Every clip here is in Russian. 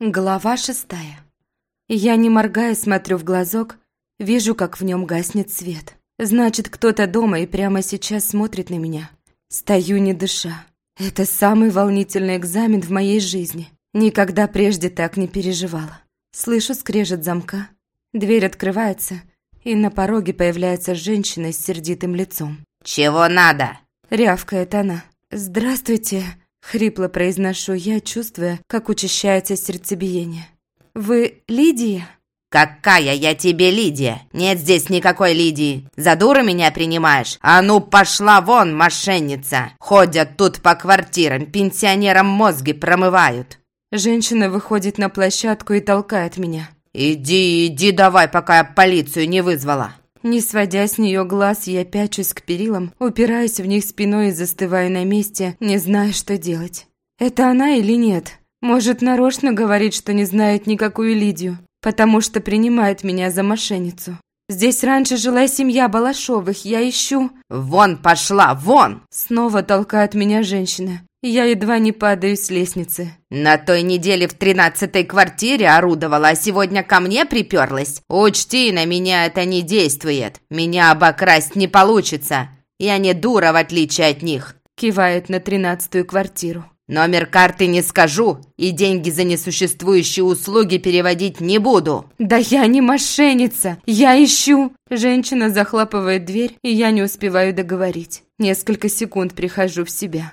Глава шестая. Я, не моргая, смотрю в глазок, вижу, как в нем гаснет свет. Значит, кто-то дома и прямо сейчас смотрит на меня. Стою, не дыша. Это самый волнительный экзамен в моей жизни. Никогда прежде так не переживала. Слышу скрежет замка. Дверь открывается, и на пороге появляется женщина с сердитым лицом. «Чего надо?» – рявкает она. «Здравствуйте!» Хрипло произношу я, чувствуя, как учащается сердцебиение. «Вы Лидия?» «Какая я тебе Лидия? Нет здесь никакой Лидии. За дуру меня принимаешь? А ну пошла вон, мошенница! Ходят тут по квартирам, пенсионерам мозги промывают». Женщина выходит на площадку и толкает меня. «Иди, иди давай, пока я полицию не вызвала». Не сводя с нее глаз, я пячусь к перилам, упираюсь в них спиной и застываю на месте, не зная, что делать. Это она или нет? Может, нарочно говорит, что не знает никакую Лидию, потому что принимает меня за мошенницу. Здесь раньше жила семья Балашовых, я ищу... «Вон пошла, вон!» Снова толкает меня женщина. Я едва не падаю с лестницы. «На той неделе в тринадцатой квартире орудовала, а сегодня ко мне приперлась? Учти, на меня это не действует. Меня обокрасть не получится. Я не дура, в отличие от них», – кивает на тринадцатую квартиру. «Номер карты не скажу, и деньги за несуществующие услуги переводить не буду». «Да я не мошенница, я ищу!» Женщина захлопывает дверь, и я не успеваю договорить. Несколько секунд прихожу в себя.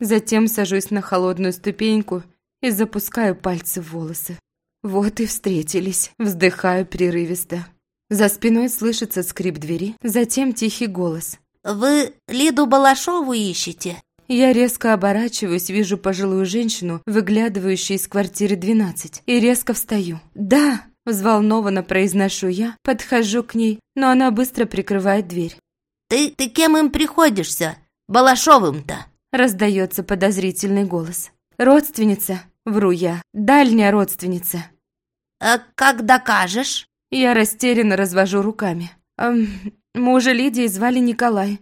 Затем сажусь на холодную ступеньку и запускаю пальцы в волосы. Вот и встретились. Вздыхаю прерывисто. За спиной слышится скрип двери, затем тихий голос. «Вы Лиду Балашову ищете?» Я резко оборачиваюсь, вижу пожилую женщину, выглядывающую из квартиры 12, и резко встаю. «Да!» – взволнованно произношу я, подхожу к ней, но она быстро прикрывает дверь. «Ты, ты кем им приходишься? Балашовым-то?» Раздается подозрительный голос. «Родственница?» Вру я. «Дальняя родственница». «А как докажешь?» Я растерянно развожу руками. Эм, мужа Лидии звали Николай.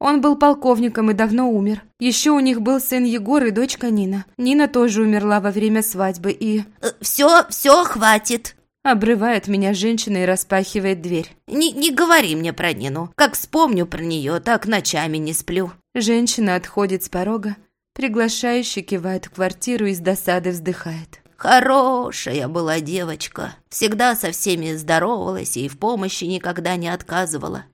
Он был полковником и давно умер. Еще у них был сын Егор и дочка Нина. Нина тоже умерла во время свадьбы и... «Все, все, хватит!» Обрывает меня женщина и распахивает дверь. Не, «Не говори мне про Нину. Как вспомню про нее, так ночами не сплю». Женщина отходит с порога, приглашающе кивает в квартиру и с досады вздыхает. Хорошая была девочка. Всегда со всеми здоровалась и в помощи никогда не отказывала.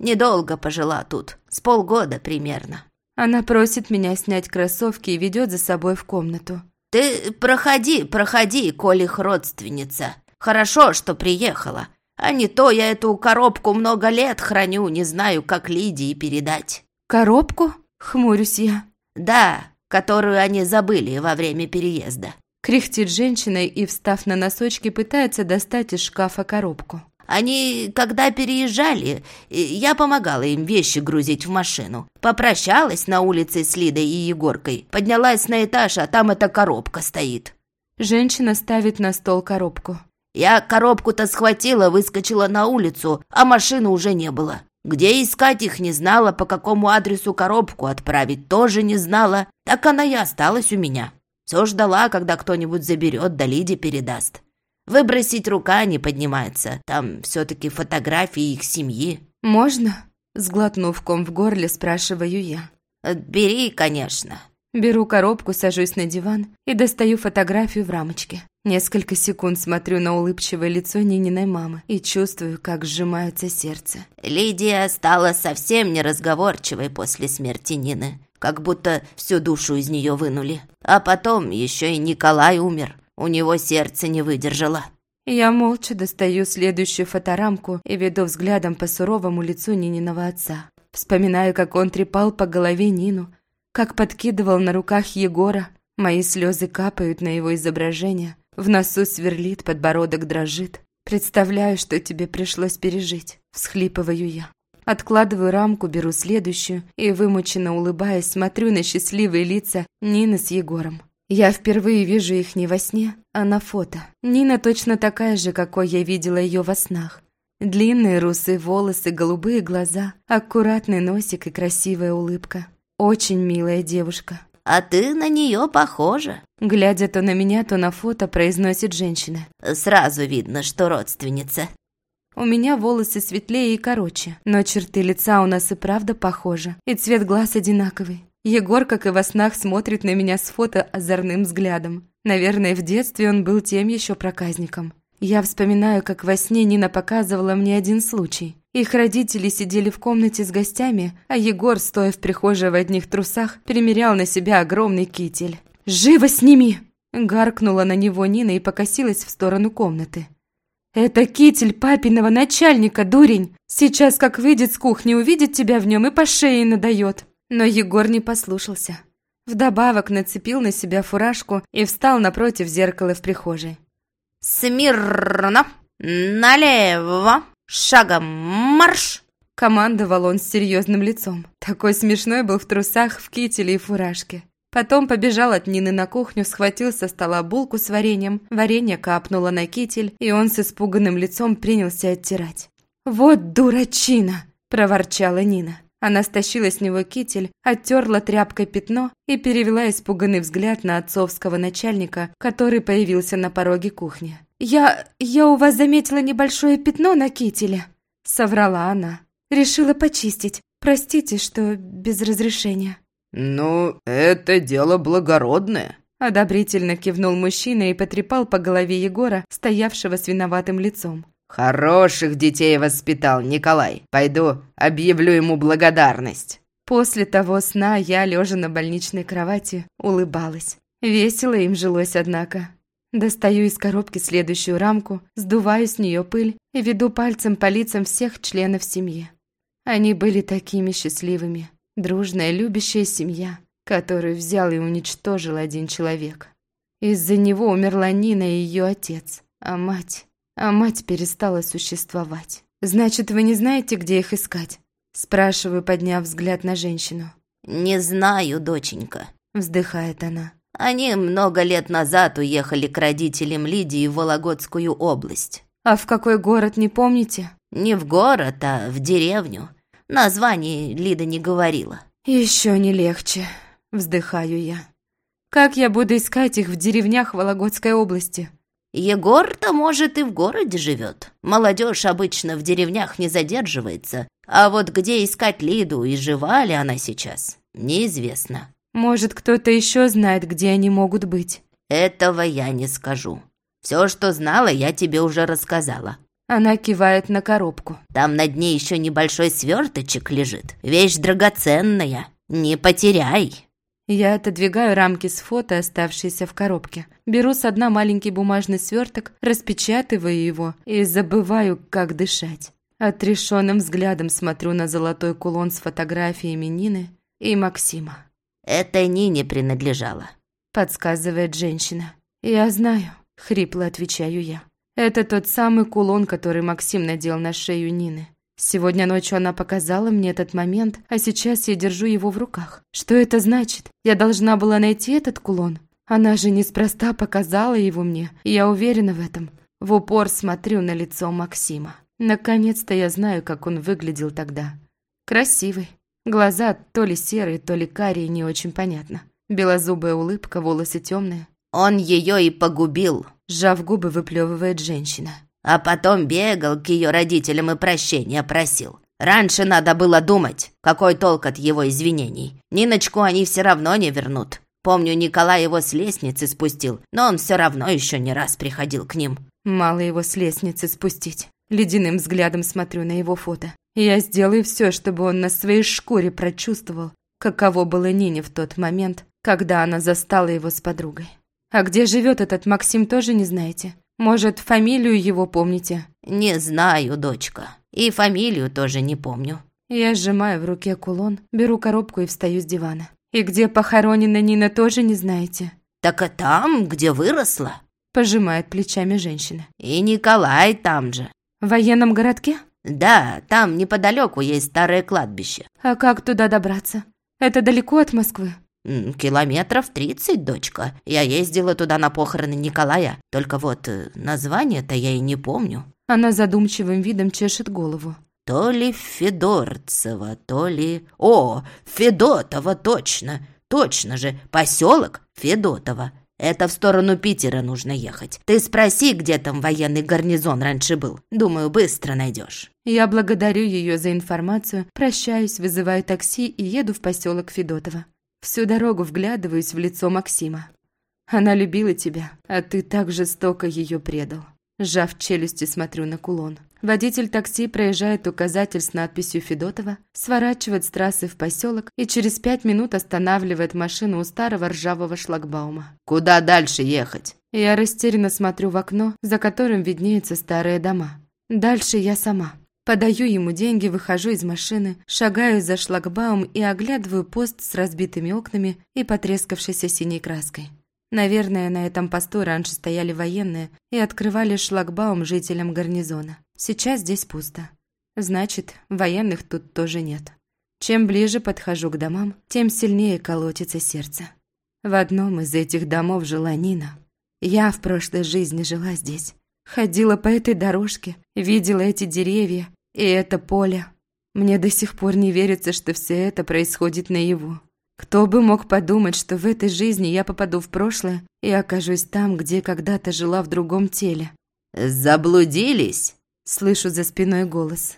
Недолго пожила тут, с полгода примерно. Она просит меня снять кроссовки и ведет за собой в комнату. «Ты проходи, проходи, коли их родственница. Хорошо, что приехала. А не то я эту коробку много лет храню, не знаю, как Лидии передать». «Коробку?» — хмурюсь я. «Да, которую они забыли во время переезда». Кряхтит женщина и, встав на носочки, пытается достать из шкафа коробку. Они, когда переезжали, я помогала им вещи грузить в машину. Попрощалась на улице с Лидой и Егоркой. Поднялась на этаж, а там эта коробка стоит. Женщина ставит на стол коробку. Я коробку-то схватила, выскочила на улицу, а машины уже не было. Где искать их не знала, по какому адресу коробку отправить тоже не знала. Так она и осталась у меня. Все ждала, когда кто-нибудь заберет, да Лиде передаст. Выбросить рука не поднимается. Там все-таки фотографии их семьи. «Можно?» Сглотнув ком в горле, спрашиваю я. «Бери, конечно». Беру коробку, сажусь на диван и достаю фотографию в рамочке. Несколько секунд смотрю на улыбчивое лицо Нининой мамы и чувствую, как сжимается сердце. Лидия стала совсем неразговорчивой после смерти Нины. Как будто всю душу из нее вынули. А потом еще и Николай умер. У него сердце не выдержало. Я молча достаю следующую фоторамку и веду взглядом по суровому лицу Нининого отца. Вспоминаю, как он трепал по голове Нину, как подкидывал на руках Егора. Мои слезы капают на его изображение. В носу сверлит, подбородок дрожит. Представляю, что тебе пришлось пережить. Всхлипываю я. Откладываю рамку, беру следующую и, вымученно улыбаясь, смотрю на счастливые лица Нины с Егором. Я впервые вижу их не во сне, а на фото. Нина точно такая же, какой я видела ее во снах. Длинные русые волосы, голубые глаза, аккуратный носик и красивая улыбка. Очень милая девушка. А ты на нее похожа». Глядя то на меня, то на фото, произносит женщина. «Сразу видно, что родственница». У меня волосы светлее и короче, но черты лица у нас и правда похожи, и цвет глаз одинаковый. Егор, как и во снах, смотрит на меня с фото озорным взглядом. Наверное, в детстве он был тем еще проказником. Я вспоминаю, как во сне Нина показывала мне один случай. Их родители сидели в комнате с гостями, а Егор, стоя в прихожей в одних трусах, примерял на себя огромный китель. «Живо сними!» Гаркнула на него Нина и покосилась в сторону комнаты. «Это китель папиного начальника, дурень! Сейчас, как выйдет с кухни, увидит тебя в нем и по шее надает!» Но Егор не послушался. Вдобавок нацепил на себя фуражку и встал напротив зеркала в прихожей. «Смирно! Налево! Шагом марш!» Командовал он с серьезным лицом. Такой смешной был в трусах, в кителе и фуражке. Потом побежал от Нины на кухню, схватил со стола булку с вареньем, варенье капнуло на китель, и он с испуганным лицом принялся оттирать. «Вот дурачина!» – проворчала Нина. Она стащила с него китель, оттерла тряпкой пятно и перевела испуганный взгляд на отцовского начальника, который появился на пороге кухни. «Я... я у вас заметила небольшое пятно на кителе», — соврала она. «Решила почистить. Простите, что без разрешения». «Ну, это дело благородное», — одобрительно кивнул мужчина и потрепал по голове Егора, стоявшего с виноватым лицом. «Хороших детей воспитал Николай. Пойду объявлю ему благодарность». После того сна я, лежа на больничной кровати, улыбалась. Весело им жилось, однако. Достаю из коробки следующую рамку, сдуваю с нее пыль и веду пальцем по лицам всех членов семьи. Они были такими счастливыми. Дружная, любящая семья, которую взял и уничтожил один человек. Из-за него умерла Нина и ее отец, а мать а мать перестала существовать. «Значит, вы не знаете, где их искать?» Спрашиваю, подняв взгляд на женщину. «Не знаю, доченька», — вздыхает она. «Они много лет назад уехали к родителям Лидии в Вологодскую область». «А в какой город, не помните?» «Не в город, а в деревню. Название Лида не говорила». «Еще не легче», — вздыхаю я. «Как я буду искать их в деревнях Вологодской области?» Егор-то, может, и в городе живет. Молодежь обычно в деревнях не задерживается. А вот где искать Лиду и жива ли она сейчас, неизвестно. Может, кто-то еще знает, где они могут быть? Этого я не скажу. Все, что знала, я тебе уже рассказала. Она кивает на коробку. Там на дне еще небольшой сверточек лежит. Вещь драгоценная. Не потеряй. Я отодвигаю рамки с фото, оставшиеся в коробке. Беру с дна маленький бумажный сверток, распечатываю его и забываю, как дышать. Отрешенным взглядом смотрю на золотой кулон с фотографиями Нины и Максима. «Это Нине принадлежало», — подсказывает женщина. «Я знаю», — хрипло отвечаю я. «Это тот самый кулон, который Максим надел на шею Нины. Сегодня ночью она показала мне этот момент, а сейчас я держу его в руках. Что это значит? Я должна была найти этот кулон? Она же неспроста показала его мне, и я уверена в этом. В упор смотрю на лицо Максима. Наконец-то я знаю, как он выглядел тогда. Красивый. Глаза то ли серые, то ли карие, не очень понятно. Белозубая улыбка, волосы темные. Он ее и погубил. Сжав губы, выплевывает женщина. А потом бегал к ее родителям и прощения просил. Раньше надо было думать, какой толк от его извинений. Ниночку они все равно не вернут. Помню, Николай его с лестницы спустил, но он все равно еще не раз приходил к ним. Мало его с лестницы спустить. Ледяным взглядом смотрю на его фото. Я сделаю все, чтобы он на своей шкуре прочувствовал, каково было Нине в тот момент, когда она застала его с подругой. А где живет этот Максим, тоже не знаете? Может, фамилию его помните?» «Не знаю, дочка. И фамилию тоже не помню». Я сжимаю в руке кулон, беру коробку и встаю с дивана. «И где похоронена Нина, тоже не знаете?» «Так и там, где выросла», – пожимает плечами женщина. «И Николай там же». «В военном городке?» «Да, там неподалеку есть старое кладбище». «А как туда добраться? Это далеко от Москвы?» «Километров тридцать, дочка. Я ездила туда на похороны Николая. Только вот э, название-то я и не помню». Она задумчивым видом чешет голову. То ли Федорцева, то ли... О, Федотова, точно. точно же, поселок Федотово. Это в сторону Питера нужно ехать. Ты спроси, где там военный гарнизон раньше был. Думаю, быстро найдешь. Я благодарю ее за информацию, прощаюсь, вызываю такси и еду в поселок Федотово. Всю дорогу вглядываюсь в лицо Максима. Она любила тебя, а ты так жестоко ее предал. Сжав челюсти, смотрю на кулон. Водитель такси проезжает указатель с надписью «Федотова», сворачивает с трассы в поселок и через пять минут останавливает машину у старого ржавого шлагбаума. «Куда дальше ехать?» Я растерянно смотрю в окно, за которым виднеются старые дома. Дальше я сама. Подаю ему деньги, выхожу из машины, шагаю за шлагбаум и оглядываю пост с разбитыми окнами и потрескавшейся синей краской. Наверное, на этом посту раньше стояли военные и открывали шлагбаум жителям гарнизона. Сейчас здесь пусто. Значит, военных тут тоже нет. Чем ближе подхожу к домам, тем сильнее колотится сердце. В одном из этих домов жила Нина. Я в прошлой жизни жила здесь. Ходила по этой дорожке, видела эти деревья и это поле. Мне до сих пор не верится, что все это происходит наяву. Кто бы мог подумать, что в этой жизни я попаду в прошлое и окажусь там, где когда-то жила в другом теле. «Заблудились?» Слышу за спиной голос.